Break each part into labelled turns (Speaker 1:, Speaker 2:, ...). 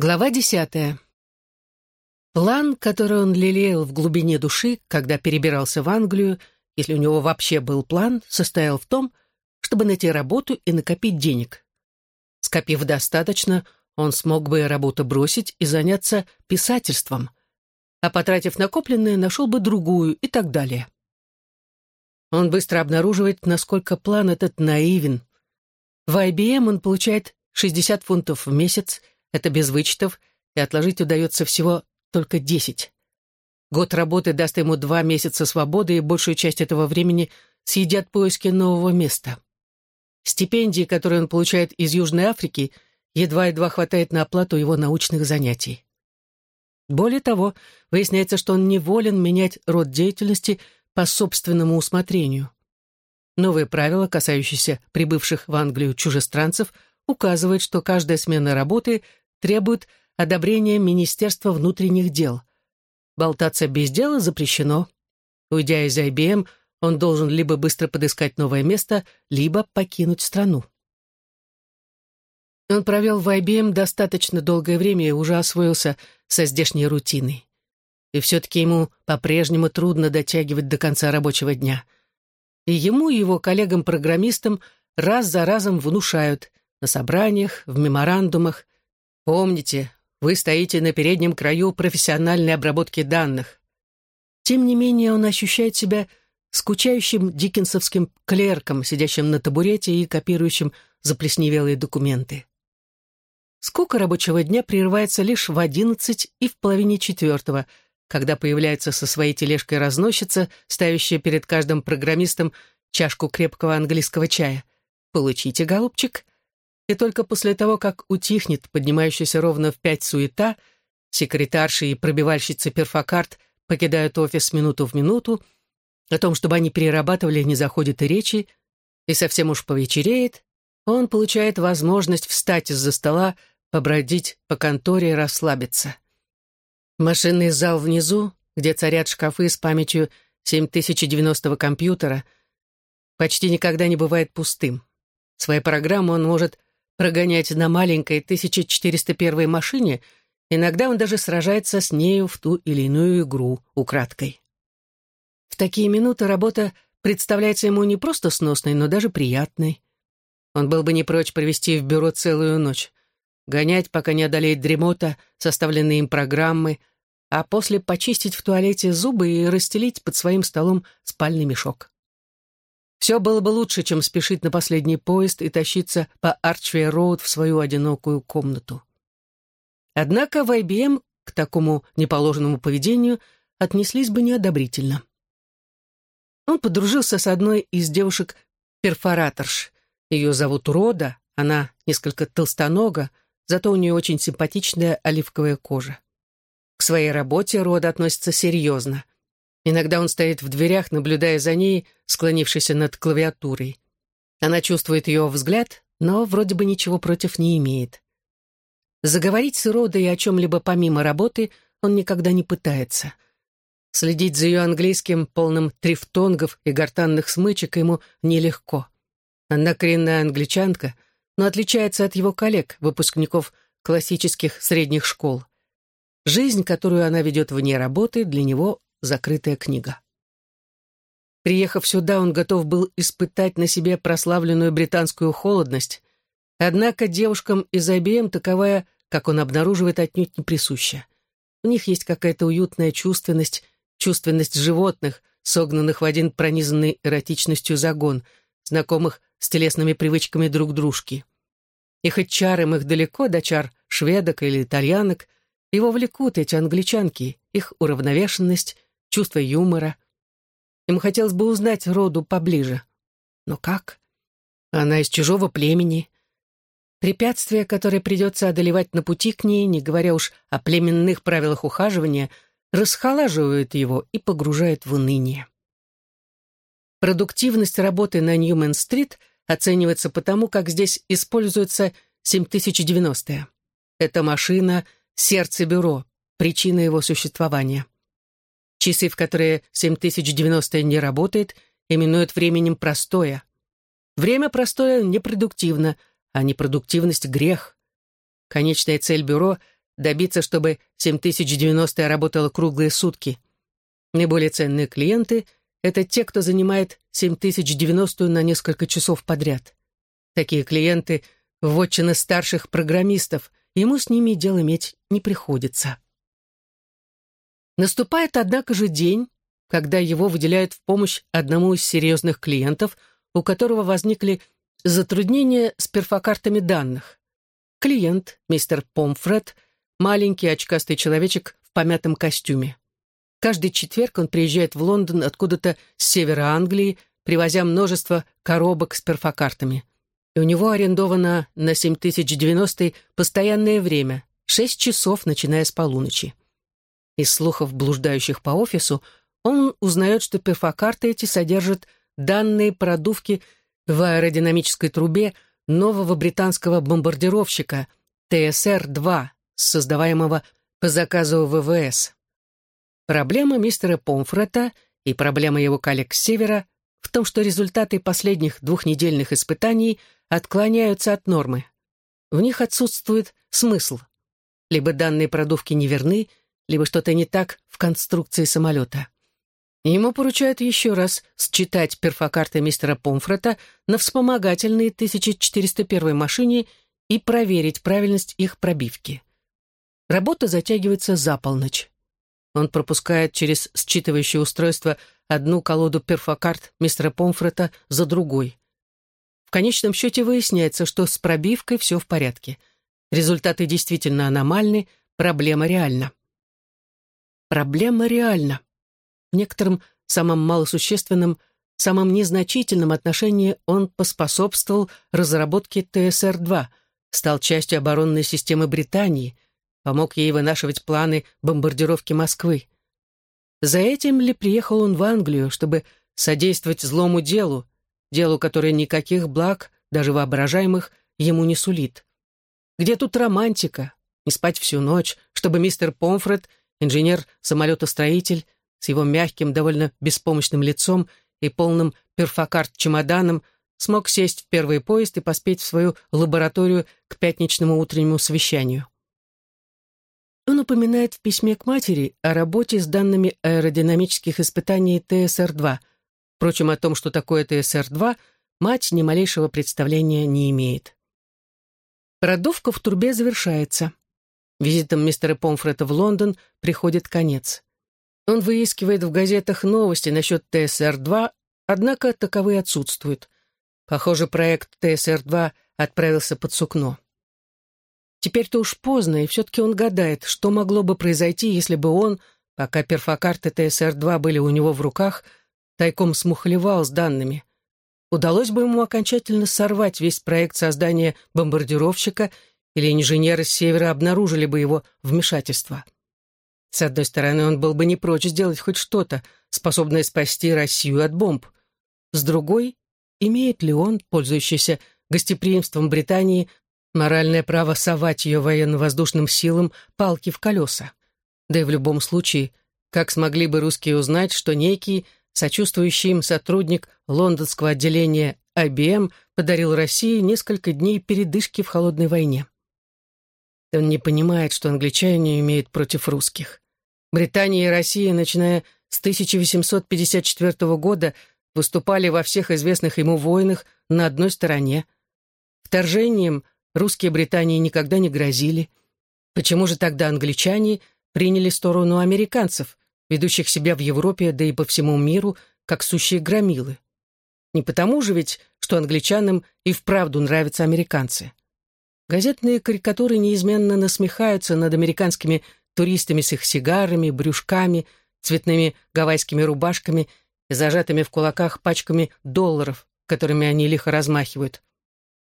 Speaker 1: Глава десятая. План, который он лелеял в глубине души, когда перебирался в Англию, если у него вообще был план, состоял в том, чтобы найти работу и накопить денег. Скопив достаточно, он смог бы работу бросить и заняться писательством, а потратив накопленное, нашел бы другую и так далее. Он быстро обнаруживает, насколько план этот наивен. В IBM он получает 60 фунтов в месяц – это без вычетов, и отложить удается всего только десять. Год работы даст ему два месяца свободы, и большую часть этого времени съедят поиски нового места. Стипендии, которые он получает из Южной Африки, едва-едва хватает на оплату его научных занятий. Более того, выясняется, что он не волен менять род деятельности по собственному усмотрению. Новые правила, касающиеся прибывших в Англию чужестранцев, указывают, что каждая смена работы требует одобрения Министерства внутренних дел. Болтаться без дела запрещено. Уйдя из IBM, он должен либо быстро подыскать новое место, либо покинуть страну. Он провел в IBM достаточно долгое время и уже освоился со здешней рутиной. И все-таки ему по-прежнему трудно дотягивать до конца рабочего дня. И ему и его коллегам-программистам раз за разом внушают на собраниях, в меморандумах, Помните, вы стоите на переднем краю профессиональной обработки данных. Тем не менее, он ощущает себя скучающим диккенсовским клерком, сидящим на табурете и копирующим заплесневелые документы. Скука рабочего дня прерывается лишь в одиннадцать и в половине четвертого, когда появляется со своей тележкой разносчица, ставящая перед каждым программистом чашку крепкого английского чая. «Получите, голубчик», и только после того, как утихнет поднимающаяся ровно в пять суета, секретарши и пробивальщицы перфокарт покидают офис минуту в минуту, о том, чтобы они перерабатывали, не заходит и речи, и совсем уж повечереет, он получает возможность встать из-за стола, побродить по конторе и расслабиться. Машинный зал внизу, где царят шкафы с памятью 7090 компьютера, почти никогда не бывает пустым. Свои программы он может прогонять на маленькой 1401 машине, иногда он даже сражается с нею в ту или иную игру украдкой. В такие минуты работа представляется ему не просто сносной, но даже приятной. Он был бы не прочь провести в бюро целую ночь, гонять, пока не одолеет дремота, составленные им программы, а после почистить в туалете зубы и расстелить под своим столом спальный мешок. Все было бы лучше, чем спешить на последний поезд и тащиться по Арчвей-Роуд в свою одинокую комнату. Однако в IBM к такому неположенному поведению отнеслись бы неодобрительно. Он подружился с одной из девушек-перфораторш. Ее зовут Рода, она несколько толстонога, зато у нее очень симпатичная оливковая кожа. К своей работе Рода относится серьезно — Иногда он стоит в дверях, наблюдая за ней, склонившейся над клавиатурой. Она чувствует ее взгляд, но вроде бы ничего против не имеет. Заговорить с Иродой о чем-либо помимо работы он никогда не пытается. Следить за ее английским, полным трифтонгов и гортанных смычек, ему нелегко. Она коренная англичанка, но отличается от его коллег, выпускников классических средних школ. Жизнь, которую она ведет вне работы, для него закрытая книга. Приехав сюда, он готов был испытать на себе прославленную британскую холодность, однако девушкам из IBM таковая, как он обнаруживает, отнюдь не присуща. У них есть какая-то уютная чувственность, чувственность животных, согнанных в один пронизанный эротичностью загон, знакомых с телесными привычками друг дружки. И хоть чарам их далеко до чар шведок или итальянок, его влекут эти англичанки, их уравновешенность, чувство юмора. Ему хотелось бы узнать роду поближе. Но как? Она из чужого племени. Препятствия, которые придется одолевать на пути к ней, не говоря уж о племенных правилах ухаживания, расхолаживают его и погружают в уныние. Продуктивность работы на Ньюмен-стрит оценивается потому, как здесь используется 7090-е. Эта машина — сердце бюро, причина его существования. Часы, в которые 7090 не работает, именуют временем простоя. Время простоя непродуктивно, а непродуктивность — грех. Конечная цель бюро добиться, чтобы 7090 работала круглые сутки. Наиболее ценные клиенты — это те, кто занимает 7090 на несколько часов подряд. Такие клиенты — вотчины старших программистов, ему с ними дел иметь не приходится. Наступает, однако же, день, когда его выделяют в помощь одному из серьезных клиентов, у которого возникли затруднения с перфокартами данных. Клиент, мистер Помфред, маленький очкастый человечек в помятом костюме. Каждый четверг он приезжает в Лондон откуда-то с севера Англии, привозя множество коробок с перфокартами. И у него арендовано на 7090 постоянное время, 6 часов, начиная с полуночи. Из слухов, блуждающих по офису, он узнает, что перфокарты эти содержат данные продувки в аэродинамической трубе нового британского бомбардировщика ТСР-2, создаваемого по заказу ВВС. Проблема мистера Помфрета и проблема его коллег с севера в том, что результаты последних двухнедельных испытаний отклоняются от нормы. В них отсутствует смысл. Либо данные продувки неверны, либо что-то не так в конструкции самолета. Ему поручают еще раз считать перфокарты мистера Помфрета на вспомогательной 1401 машине и проверить правильность их пробивки. Работа затягивается за полночь. Он пропускает через считывающее устройство одну колоду перфокарт мистера Помфрета за другой. В конечном счете выясняется, что с пробивкой все в порядке. Результаты действительно аномальны, проблема реальна. Проблема реальна. В некотором самом малосущественном, самом незначительном отношении он поспособствовал разработке ТСР-2, стал частью оборонной системы Британии, помог ей вынашивать планы бомбардировки Москвы. За этим ли приехал он в Англию, чтобы содействовать злому делу, делу, которое никаких благ, даже воображаемых, ему не сулит? Где тут романтика? Не спать всю ночь, чтобы мистер Помфред, инженер-самолетостроитель, с его мягким, довольно беспомощным лицом и полным перфокарт-чемоданом, смог сесть в первый поезд и поспеть в свою лабораторию к пятничному утреннему совещанию. Он упоминает в письме к матери о работе с данными аэродинамических испытаний ТСР-2. Впрочем, о том, что такое ТСР-2, мать ни малейшего представления не имеет. Продувка в трубе завершается. Визитом мистера Помфрета в Лондон приходит конец. Он выискивает в газетах новости насчет ТСР-2, однако таковые отсутствуют. Похоже, проект ТСР-2 отправился под сукно. Теперь-то уж поздно, и все-таки он гадает, что могло бы произойти, если бы он, пока перфокарты ТСР-2 были у него в руках, тайком смухлевал с данными. Удалось бы ему окончательно сорвать весь проект создания бомбардировщика, или инженеры с севера обнаружили бы его вмешательство. С одной стороны, он был бы не прочь сделать хоть что-то, способное спасти Россию от бомб. С другой, имеет ли он, пользующийся гостеприимством Британии, моральное право совать ее военно-воздушным силам палки в колеса? Да и в любом случае, как смогли бы русские узнать, что некий, сочувствующий им сотрудник лондонского отделения IBM подарил России несколько дней передышки в холодной войне? Он не понимает, что англичане имеют против русских. Британия и Россия, начиная с 1854 года, выступали во всех известных ему войнах на одной стороне. Вторжением русские Британии никогда не грозили. Почему же тогда англичане приняли сторону американцев, ведущих себя в Европе, да и по всему миру, как сущие громилы? Не потому же ведь, что англичанам и вправду нравятся американцы. Газетные карикатуры неизменно насмехаются над американскими туристами с их сигарами, брюшками, цветными гавайскими рубашками и зажатыми в кулаках пачками долларов, которыми они лихо размахивают.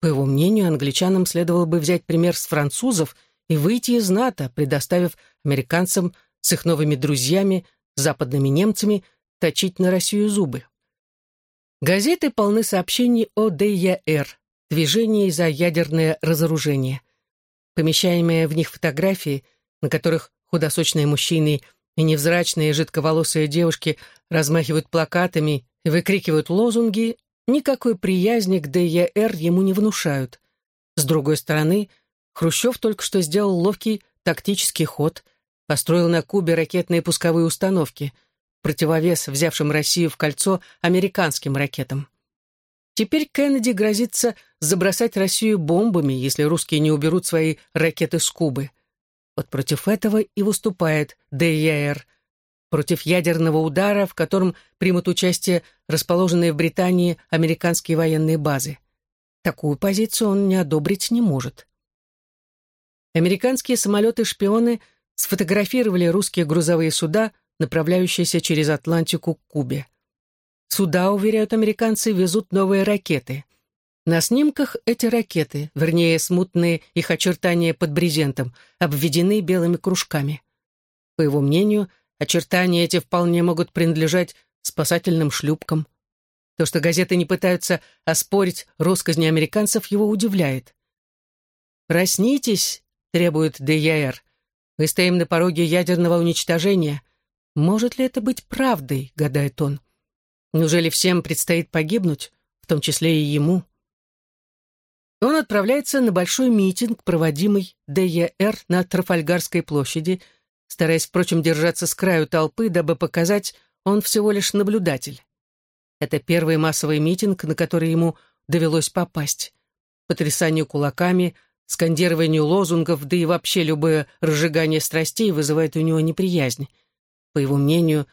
Speaker 1: По его мнению, англичанам следовало бы взять пример с французов и выйти из НАТО, предоставив американцам с их новыми друзьями, западными немцами, точить на Россию зубы. Газеты полны сообщений о ДЯР, движений за ядерное разоружение. Помещаемые в них фотографии, на которых худосочные мужчины и невзрачные жидковолосые девушки размахивают плакатами и выкрикивают лозунги, никакой приязни к ДЕР ему не внушают. С другой стороны, Хрущев только что сделал ловкий тактический ход, построил на Кубе ракетные пусковые установки, противовес взявшим Россию в кольцо американским ракетам. Теперь Кеннеди грозится забросать Россию бомбами, если русские не уберут свои ракеты с Кубы. Вот против этого и выступает ДЯР, против ядерного удара, в котором примут участие расположенные в Британии американские военные базы. Такую позицию он не одобрить не может. Американские самолеты-шпионы сфотографировали русские грузовые суда, направляющиеся через Атлантику к Кубе. Суда, уверяют американцы, везут новые ракеты. На снимках эти ракеты, вернее, смутные их очертания под брезентом, обведены белыми кружками. По его мнению, очертания эти вполне могут принадлежать спасательным шлюпкам. То, что газеты не пытаются оспорить россказни американцев, его удивляет. «Проснитесь», — требует ДЯР. «Мы стоим на пороге ядерного уничтожения. Может ли это быть правдой?» — гадает он. Неужели всем предстоит погибнуть, в том числе и ему? Он отправляется на большой митинг, проводимый ДЕР на Трафальгарской площади, стараясь, впрочем, держаться с краю толпы, дабы показать, он всего лишь наблюдатель. Это первый массовый митинг, на который ему довелось попасть. Потрясанию кулаками, скандированию лозунгов, да и вообще любое разжигание страстей вызывает у него неприязнь. По его мнению,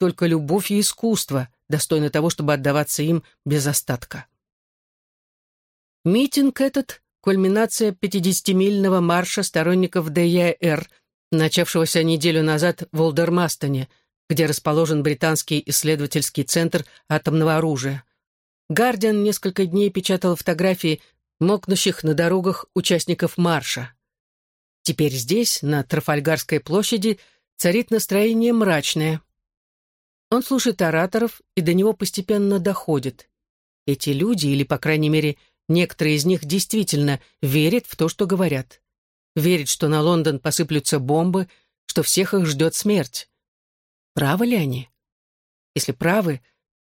Speaker 1: только любовь и искусство достойны того, чтобы отдаваться им без остатка. Митинг этот — кульминация 50-мильного марша сторонников ДЯР, начавшегося неделю назад в Олдермастоне, где расположен британский исследовательский центр атомного оружия. «Гардиан» несколько дней печатал фотографии мокнущих на дорогах участников марша. Теперь здесь, на Трафальгарской площади, царит настроение мрачное. Он слушает ораторов, и до него постепенно доходит. Эти люди, или, по крайней мере, некоторые из них действительно верят в то, что говорят. Верят, что на Лондон посыплются бомбы, что всех их ждет смерть. Правы ли они? Если правы,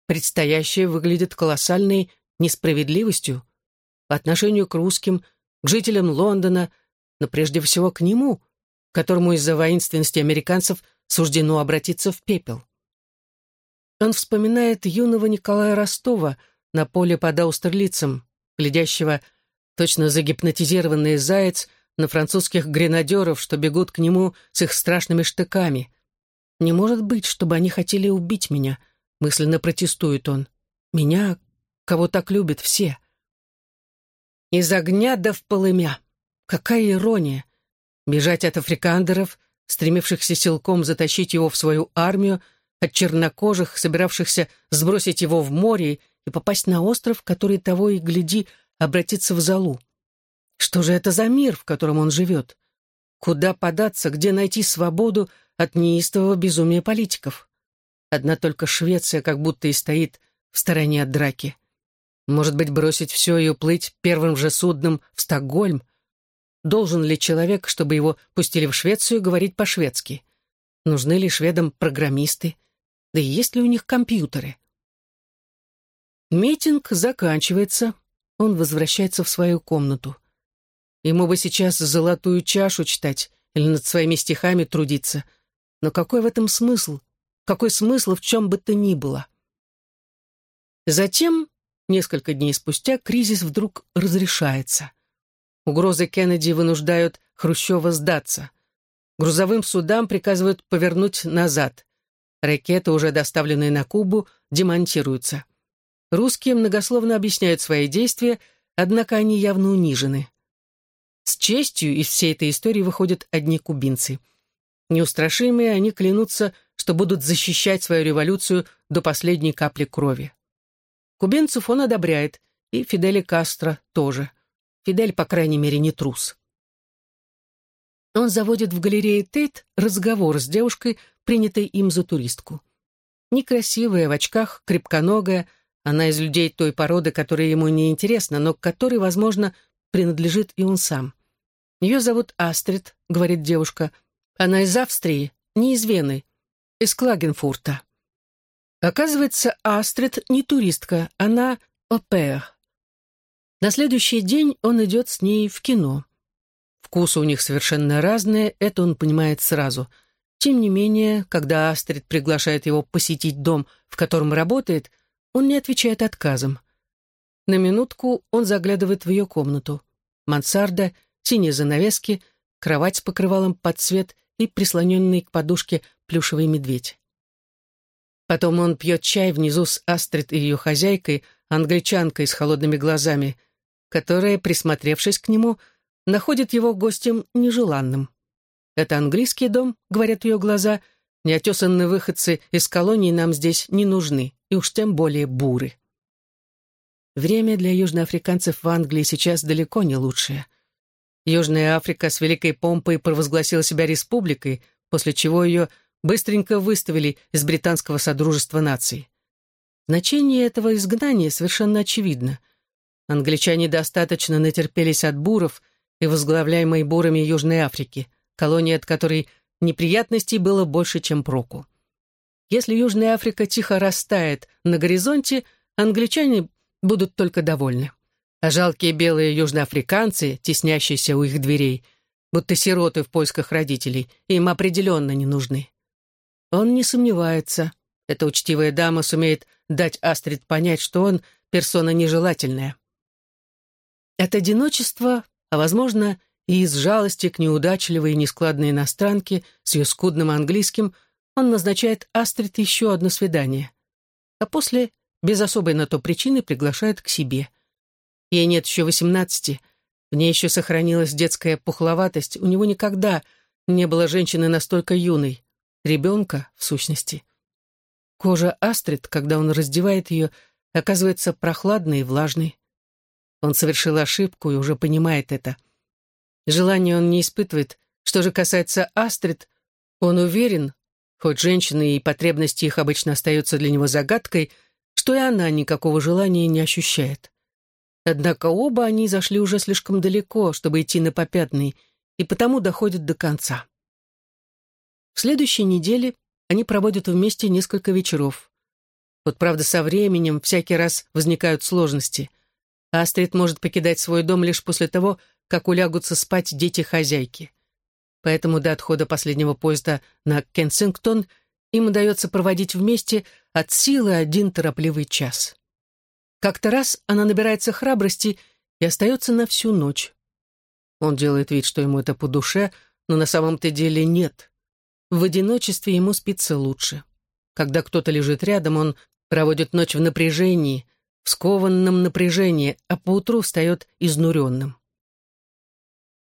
Speaker 1: предстоящее выглядит колоссальной несправедливостью по отношению к русским, к жителям Лондона, но прежде всего к нему, которому из-за воинственности американцев суждено обратиться в пепел. Он вспоминает юного Николая Ростова на поле под Аустерлицем, глядящего, точно загипнотизированный заяц, на французских гренадеров, что бегут к нему с их страшными штыками. «Не может быть, чтобы они хотели убить меня», — мысленно протестует он. «Меня, кого так любят все». Из огня да в полымя. Какая ирония! Бежать от африкандеров, стремившихся силком затащить его в свою армию, от чернокожих, собиравшихся сбросить его в море и попасть на остров, который того и гляди обратится в залу. Что же это за мир, в котором он живет? Куда податься, где найти свободу от неистового безумия политиков? Одна только Швеция как будто и стоит в стороне от драки. Может быть, бросить все и уплыть первым же судном в Стокгольм? Должен ли человек, чтобы его пустили в Швецию, говорить по-шведски? Нужны ли шведам программисты? Да и есть ли у них компьютеры? Митинг заканчивается. Он возвращается в свою комнату. Ему бы сейчас золотую чашу читать или над своими стихами трудиться. Но какой в этом смысл? Какой смысл в чем бы то ни было? Затем, несколько дней спустя, кризис вдруг разрешается. Угрозы Кеннеди вынуждают Хрущева сдаться. Грузовым судам приказывают повернуть назад. Ракеты, уже доставленные на Кубу, демонтируются. Русские многословно объясняют свои действия, однако они явно унижены. С честью из всей этой истории выходят одни кубинцы. Неустрашимые они клянутся, что будут защищать свою революцию до последней капли крови. Кубинцев он одобряет, и Фиделя Кастро тоже. Фидель, по крайней мере, не трус. Он заводит в галерее Тейт разговор с девушкой, принятой им за туристку. Некрасивая, в очках, крепконогая, она из людей той породы, которая ему не интересна, но к которой, возможно, принадлежит и он сам. Ее зовут Астрид, говорит девушка. Она из Австрии, не из Вены, из Клагенфурта. Оказывается, Астрид не туристка, она опер. На следующий день он идет с ней в кино. Вкусы у них совершенно разные, это он понимает сразу. Тем не менее, когда Астрид приглашает его посетить дом, в котором работает, он не отвечает отказом. На минутку он заглядывает в ее комнату. Мансарда, синие занавески, кровать с покрывалом под цвет и прислоненный к подушке плюшевый медведь. Потом он пьет чай внизу с Астрид и ее хозяйкой, англичанкой с холодными глазами, которая, присмотревшись к нему, находит его гостем нежеланным. «Это английский дом», — говорят ее глаза, «неотесанные выходцы из колонии нам здесь не нужны, и уж тем более буры». Время для южноафриканцев в Англии сейчас далеко не лучшее. Южная Африка с великой помпой провозгласила себя республикой, после чего ее быстренько выставили из британского содружества наций. Значение этого изгнания совершенно очевидно. Англичане достаточно натерпелись от буров — и возглавляемой бурами Южной Африки, колония от которой неприятностей было больше, чем проку. Если Южная Африка тихо растает на горизонте, англичане будут только довольны. А жалкие белые южноафриканцы, теснящиеся у их дверей, будто сироты в поисках родителей, им определенно не нужны. Он не сомневается, эта учтивая дама сумеет дать Астрид понять, что он персона нежелательная. От одиночества а, возможно, и из жалости к неудачливой и нескладной иностранке с ее скудным английским он назначает Астрид еще одно свидание. А после, без особой на то причины, приглашает к себе. Ей нет еще восемнадцати, в ней еще сохранилась детская пухловатость, у него никогда не было женщины настолько юной, ребенка, в сущности. Кожа Астрид, когда он раздевает ее, оказывается прохладной и влажной. Он совершил ошибку и уже понимает это. Желания он не испытывает. Что же касается Астрид, он уверен, хоть женщины и потребности их обычно остаются для него загадкой, что и она никакого желания не ощущает. Однако оба они зашли уже слишком далеко, чтобы идти на попятный, и потому доходят до конца. В следующей неделе они проводят вместе несколько вечеров. Вот, правда, со временем всякий раз возникают сложности. Астрид может покидать свой дом лишь после того, как улягутся спать дети хозяйки. Поэтому до отхода последнего поезда на Кенсингтон им удается проводить вместе от силы один торопливый час. Как-то раз она набирается храбрости и остается на всю ночь. Он делает вид, что ему это по душе, но на самом-то деле нет. В одиночестве ему спится лучше. Когда кто-то лежит рядом, он проводит ночь в напряжении, в скованном напряжении, а поутру встает изнуренным.